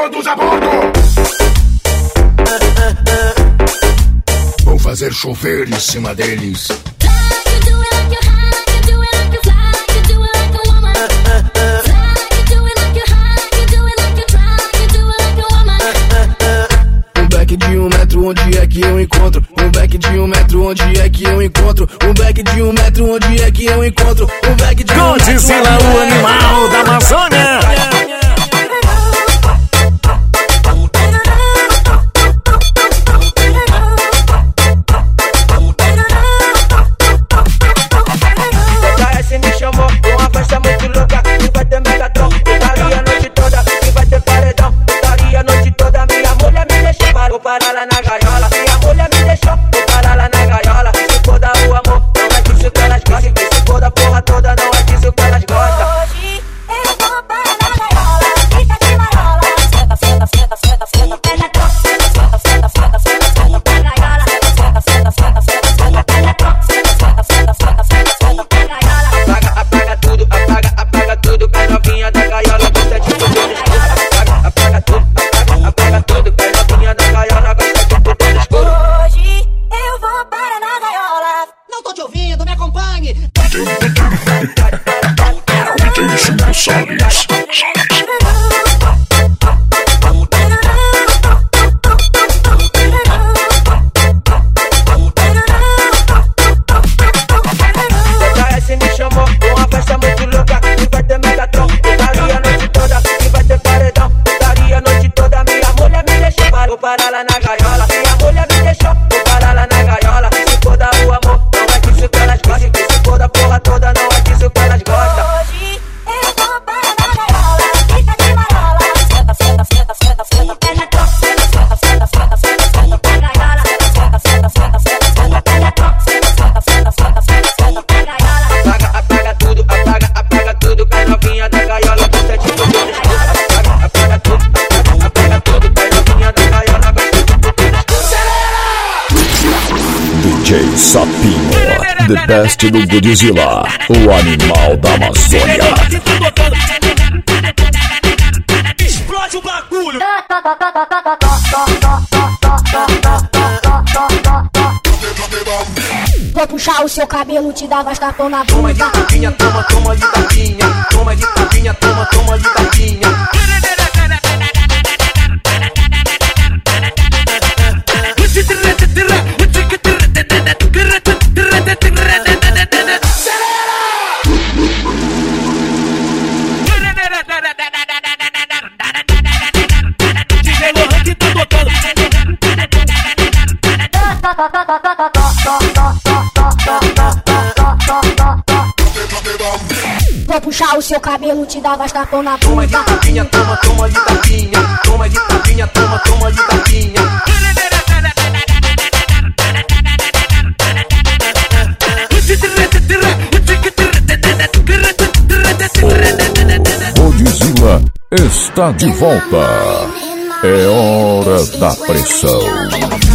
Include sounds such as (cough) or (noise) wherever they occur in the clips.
Todos a bordo! Vou fazer chover em cima deles. de um metro, onde é que eu encontro? Um back de um metro, onde é que eu encontro? Um back de um metro, onde é que eu encontro? Um back de um metro. Godzilla, metro, o é animal da Amazônia! Best do Godzilla, o animal da Amazônia. Explode o bagulho! Vou puxar o seu cabelo, te dar bastapão na bunda. Toma de tapinha, toma, toma de tapinha. Toma de tapinha, toma, toma de tapinha. o seu cabelo te dava as tapão na bunda. Toma de tapinha, toma, toma de tapinha. Toma de tapinha, toma, toma de tapinha. Odizila está de volta. É hora da pressão.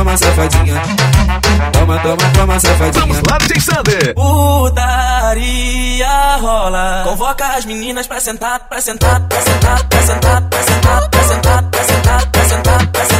Toma, toma, toma, safadinha. Toma, toma, toma, safadinha. Vamos lá, DJ Sander. Putaria rola. Convoca as meninas pra sentar, pra sentar, pra sentar, pra sentar, pra sentar, pra sentar, pra sentar, pra sentar, pra sentar,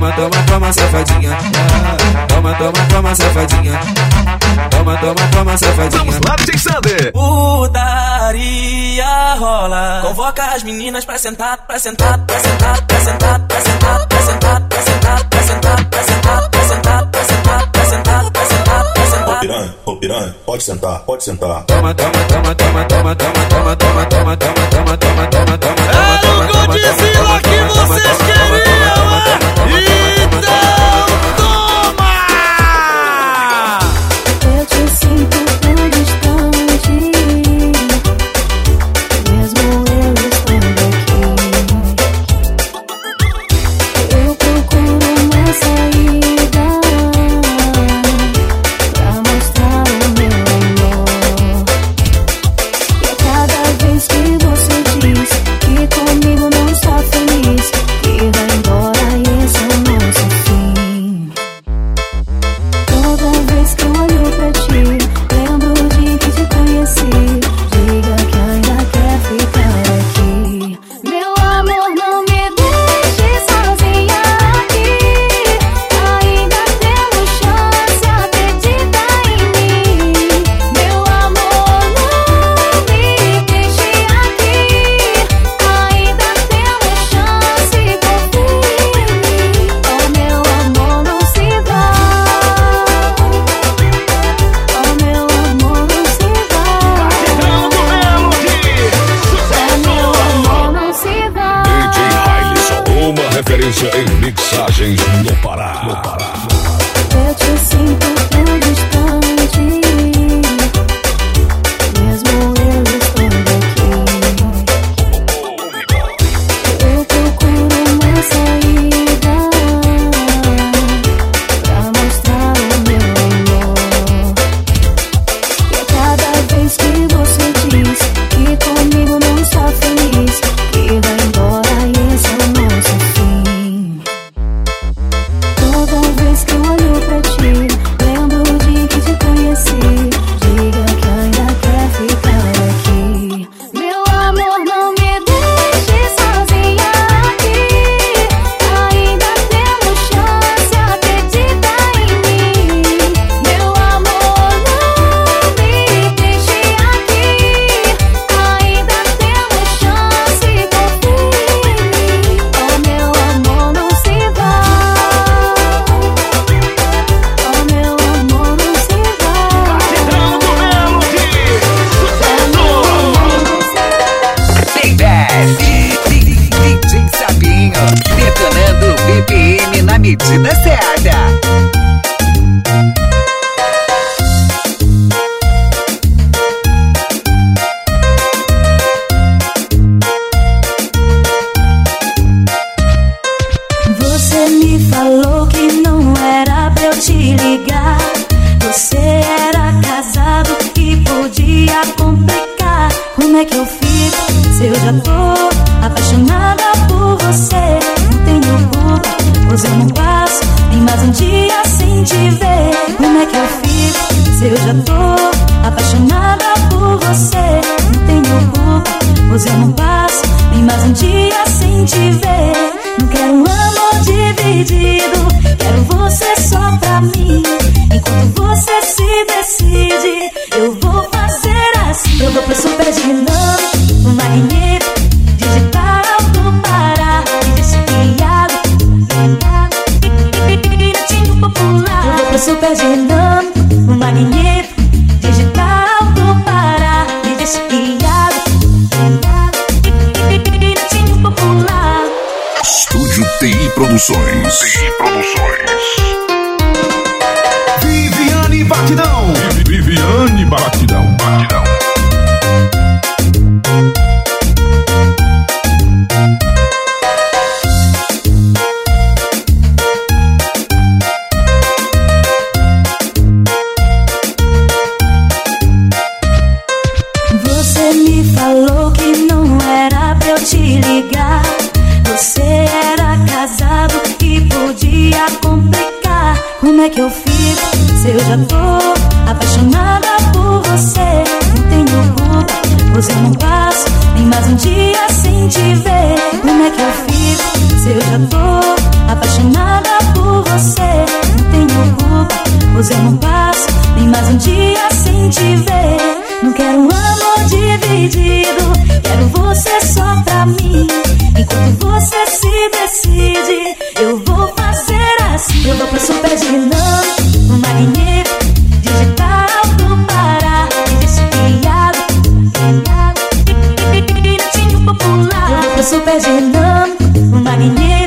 Toma, toma, toma, safadinha. Toma, toma, toma, safadinha. Toma, toma, toma, safadinha. Vamos lá, DJ Sander. Putaria rola. Convoca as meninas pra sentar, pra sentar, pra sentar, pra sentar, pra sentar, pra sentar, pra sentar, pra sentar, pra sentar, pra sentar, piranha, pode sentar, pode sentar. Toma, toma, toma, toma, toma, toma, toma, toma, toma, toma, toma, toma, toma, toma, toma. Era o Godzilla que vocês queriam, então me falou que não era pra eu te ligar. Você era casado e podia complicar. Como é que eu fico se eu já tô apaixonada por você? Não tenho culpa, pois eu não passo nem mais um dia sem te ver. Como é que eu fico se eu já tô Quero você só pra mim. Enquanto você se decide, eu vou fazer assim. Eu vou pro super de novo, uma digital do Pará. Desfiado, melhado, piratinho popular. Eu vou pro super de novo, uma digital do Pará. Desfiado, melhado, piratinho popular. Estúdio TI Produções. CI Produções. Viviane Batidão. Viviane Batidão. Batidão. super dinâmico, uma marinheiro.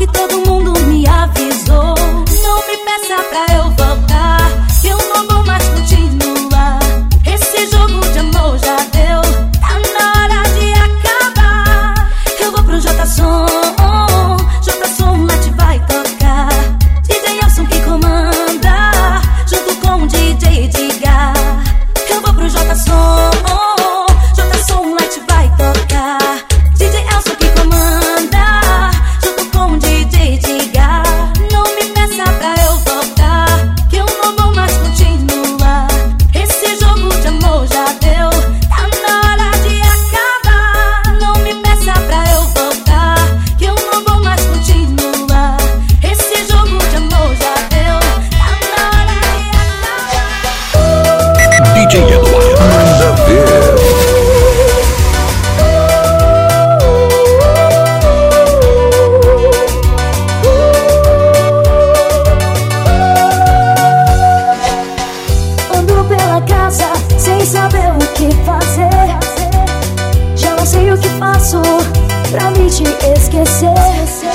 que todo esquecer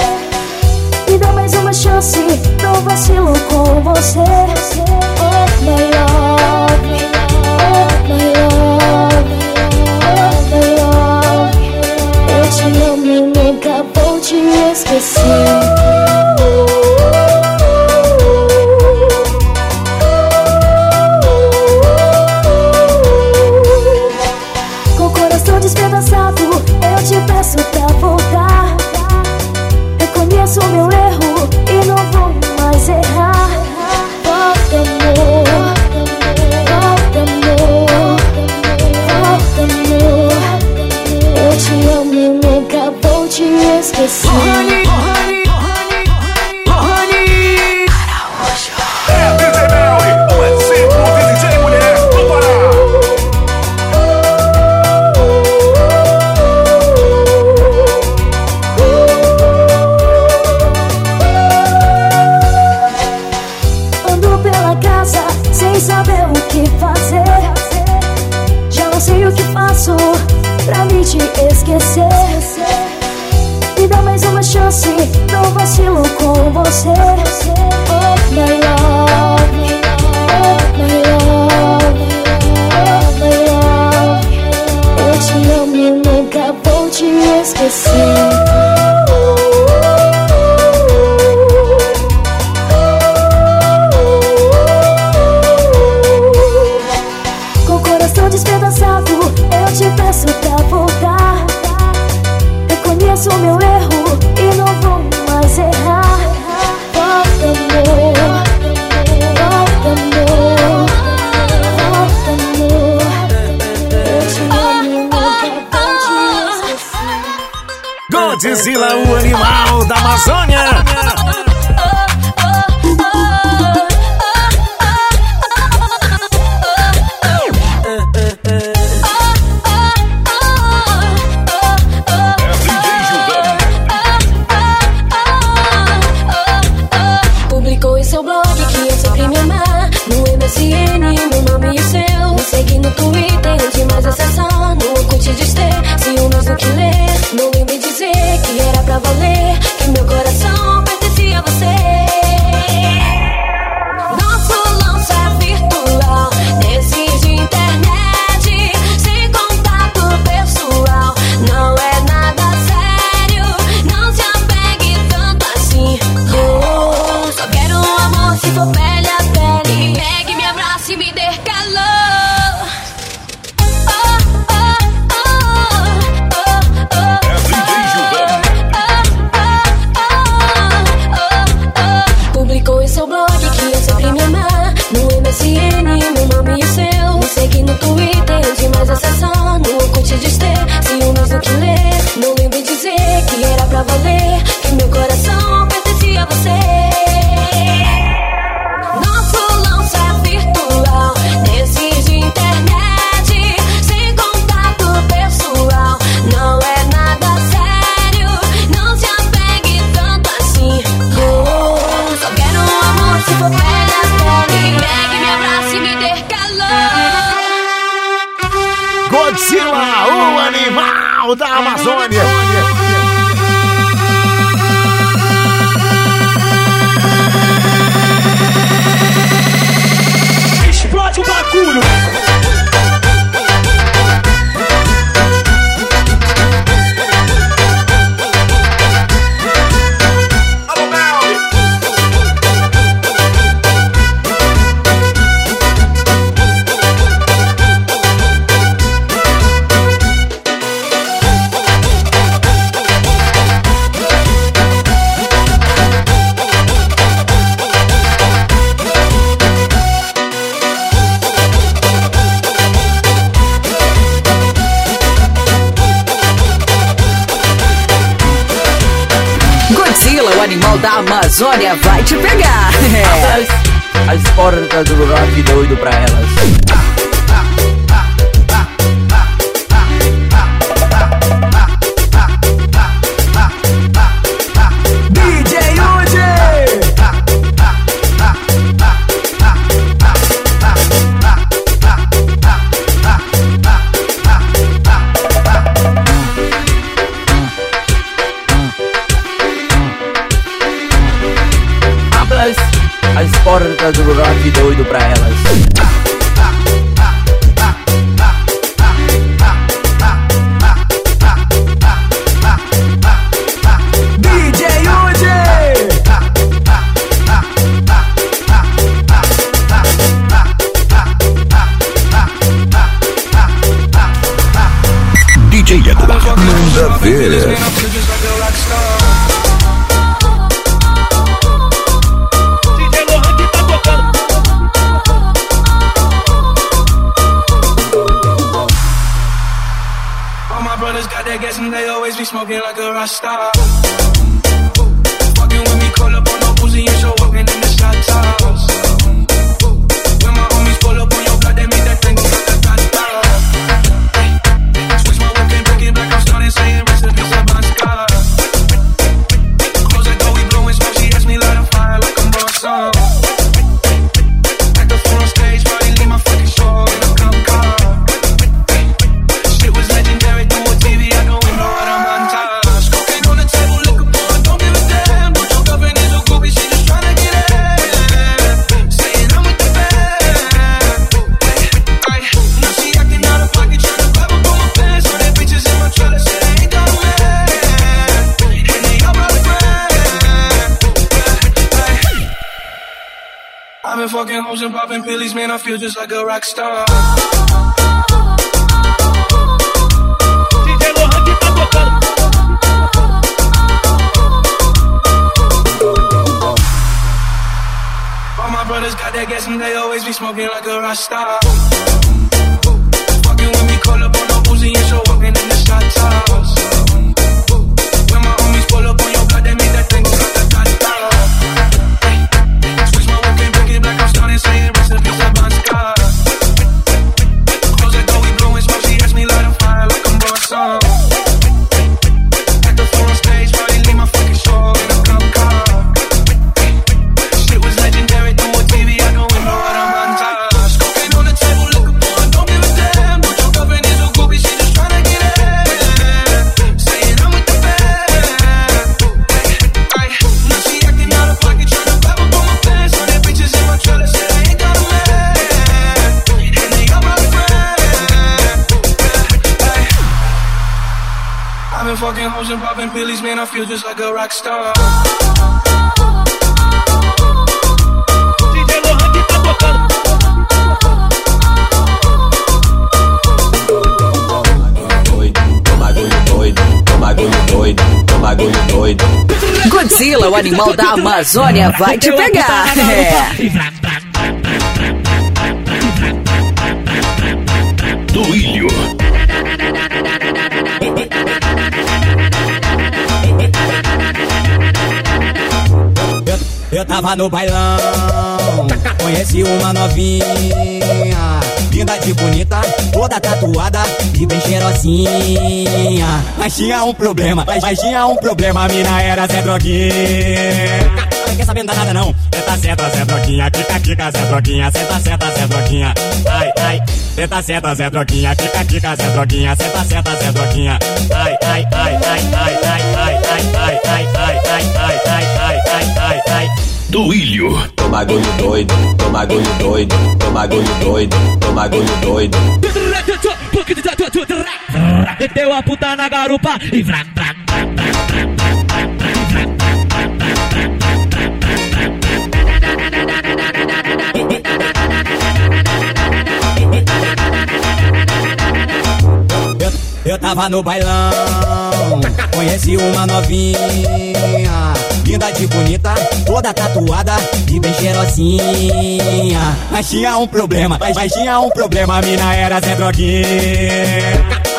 Me dá mais uma chance, não vacilo com você. Oh my love, oh my love, oh my love. Eu te amo e nunca vou te esquecer. yeah. da Amazônia vai te pegar. (laughs) É. As, as portas do rock doido pra elas. loucas do rock doido pra elas. DJ UJ, DJ Eduardo. Hoes and popping pillies, man. I feel just like a rock star. DJ Lohan que tá tocando. All my brothers got that gas and they always be smoking like a rasta. Fucking with me, call up on no Uzi and show walking in the shot toss. sky. Hoes and popping pillies, man, I feel just like a rock star. DJ Lohan que tá tocando. Godzilla, o animal da Amazônia, vai te pegar. É. Eu tava no bailão, conheci uma novinha, linda de bonita, toda tatuada e bem cheirosinha. Mas tinha um problema, mas, mas tinha um problema, a mina era Zé Droguinha. Quer saber nada não, senta, senta, Zé Droguinha, quica, quica, Zé Droguinha, senta, senta, Zé Droguinha, ai, ai. Senta, senta, Zé Droguinha, quica, quica, Zé Droguinha, senta, senta, Zé Droguinha, ai, ai, ai, ai, ai, ai, ai, ai, ai, ai, ai, ai, ai, ai, ai, ai, Ilho. Tô bagulho doido, tô bagulho doido, tô bagulho doido, tô bagulho doido. Meteu a puta na garupa e vram, vram, eu tava no bailão, conheci uma novinha, linda de bonita, toda tatuada e bem cheirosinha. Mas tinha um problema, mas, mas tinha um problema, a mina era Zé Droguinha.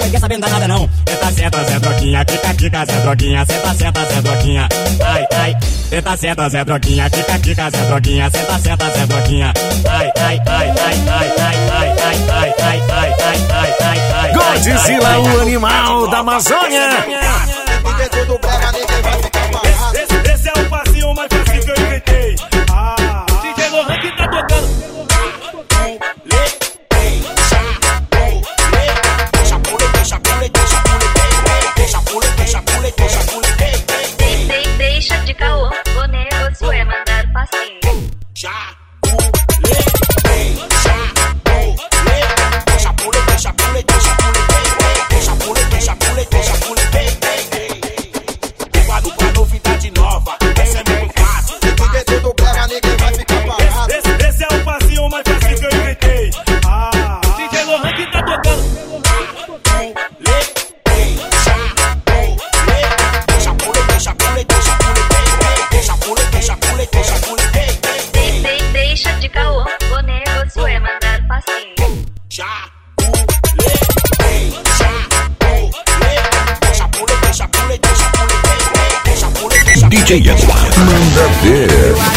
Não quer saber nada não, senta, senta, Zé Droguinha, quica, quica, Zé Droguinha, senta, senta, Zé Droguinha, ai, ai. Senta, senta, Zé Droguinha, quica, quica, Zé Droguinha, senta, senta, Zé Droguinha, ai, ai, ai, ai, ai, ai, ai, ai, ai, ai, ai, ai, ai, ai, ai. Godzilla, o animal da Amazônia. Esse, esse mais fácil que eu inventei. Ah, DJ Lohan que tá tocando. Manda ver.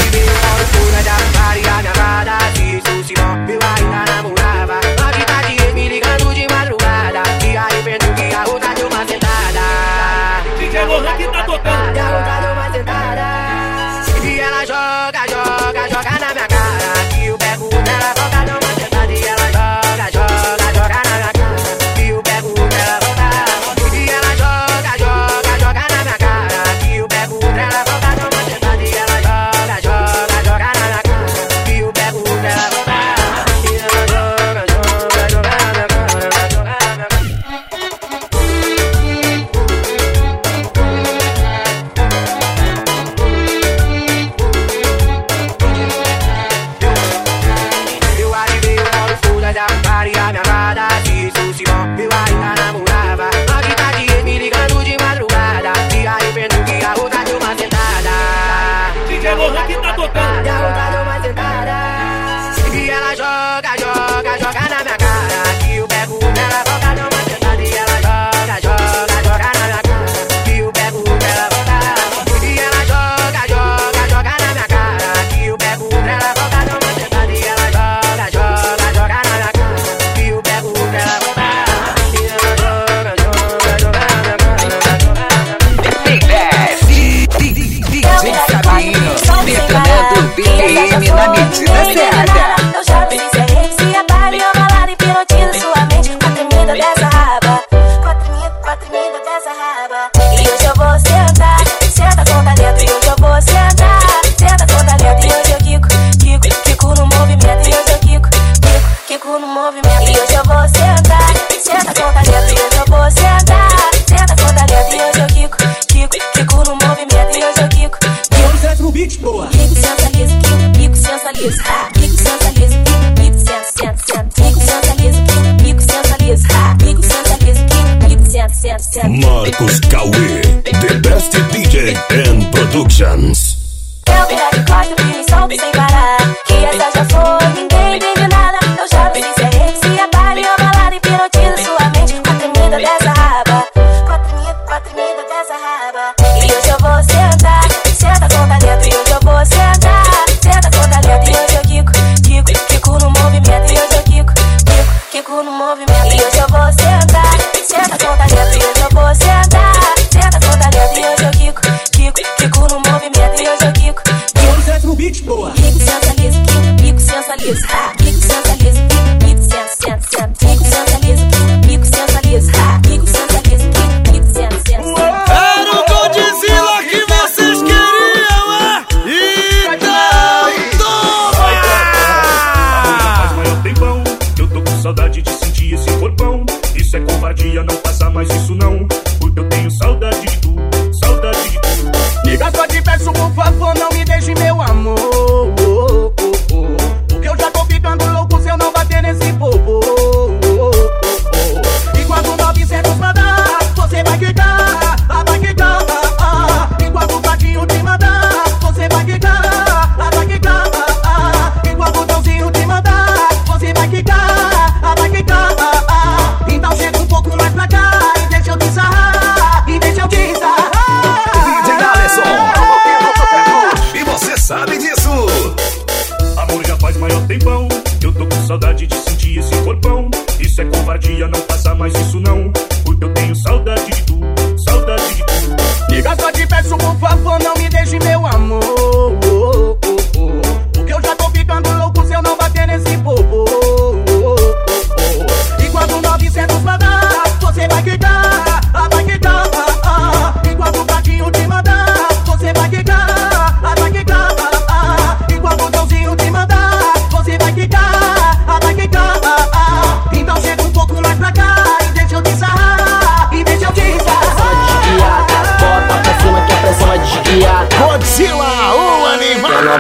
and Productions.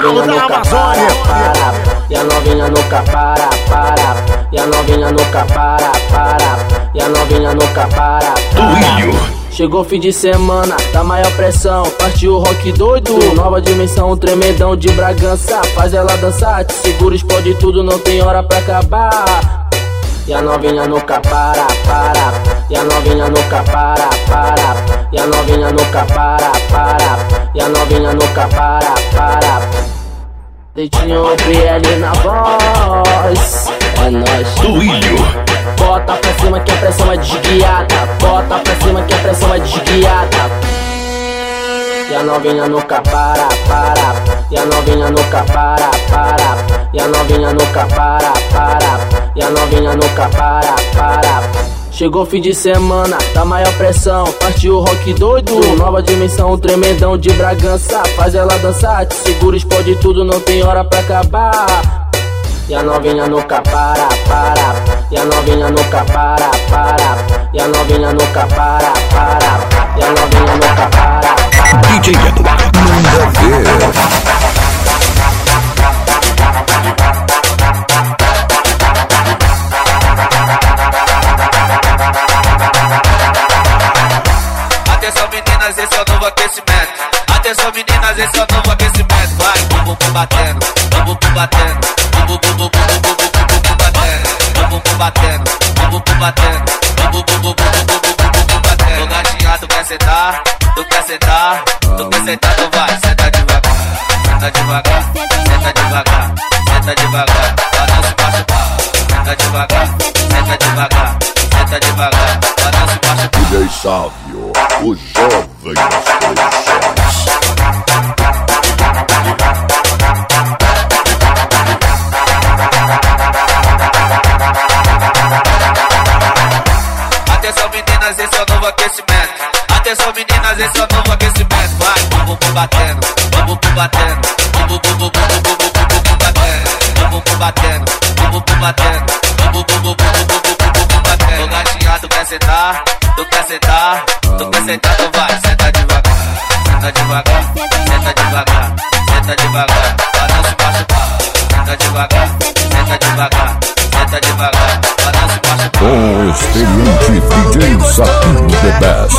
novinha nunca para, para. E a novinha nunca para, para. E a novinha nunca para, para. E a novinha nunca para. para. Chegou fim de semana, tá maior pressão. Partiu rock doido, nova dimensão, tremendão de Bragança. Faz ela dançar, te segura, explode tudo, não tem hora pra acabar. E a novinha nunca para, para. E a novinha nunca para, para. E a novinha nunca para, para. E a novinha nunca para, para. Deitinho BL na voz. É nóis. Duílio. Bota pra cima que a pressão é desguiada. Bota pra cima que a pressão é desguiada. E a novinha nunca para, para. E a novinha nunca para, para. E a novinha no para, para. E a novinha no para, para. Chegou fim de semana, tá maior pressão. Partiu o rock doido, nova dimensão, tremendão de Bragança. Faz ela dançar, te segura, explode tudo, não tem hora pra acabar. E a novinha no para, para. E a novinha no para, para. E a novinha no para, para. E a novinha no para, para. DJ Edu. Manda ver. meninas, esse é o novo aquecimento. Atenção, meninas, esse é o novo aquecimento. Vai, bumbum bum, batendo, bumbum bum, batendo, bumbum bum, bum, bum, bum, bum, bum, bum, batendo, bumbum bum, batendo, bumbum bum, batendo, bumbum bum, bum, bum, bum, bum, bum, batendo. Tô tu quer sentar, tu quer sentar, tu quer sentar, tu vai, senta devagar, senta devagar, senta devagar, senta devagar, pra não se machucar, senta devagar senta devagar, senta devagar, pra não se machucar. DJ Sávio, o jovem das produções. Atenção meninas, esse é o novo aquecimento. Atenção meninas, esse é o novo aquecimento. Vai, bum bum bum batendo, bum bum bum batendo, bum bum bum bum bubu batendo, bubu bubu batendo, bubu bubu bubu bubu bubu batendo. Tô tu quer sentar, tu quer sentar, tu quer sentar, tu vai, senta devagar, senta devagar, senta devagar, senta devagar, balança e machucar, senta devagar, senta devagar, senta devagar, balança e machucar. O experiente DJ Zapinho The Best.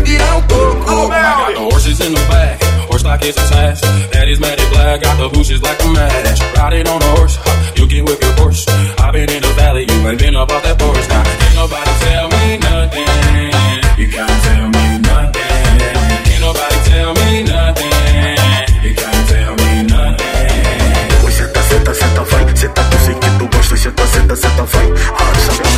respirar um pouco. Like it's a. Daddy's matted black, got the bushes like a match. Riding on a horse, you can whip your horse. I've been in the valley, you ain't been up off that porch. Now, ain't nobody tell me nothing. You can't tell me nothing. Ain't nobody tell me nothing. You can't tell me nothing. Senta, senta, senta, vai. Senta eu sei que tu gosta. Senta, senta, senta, vai. Ah,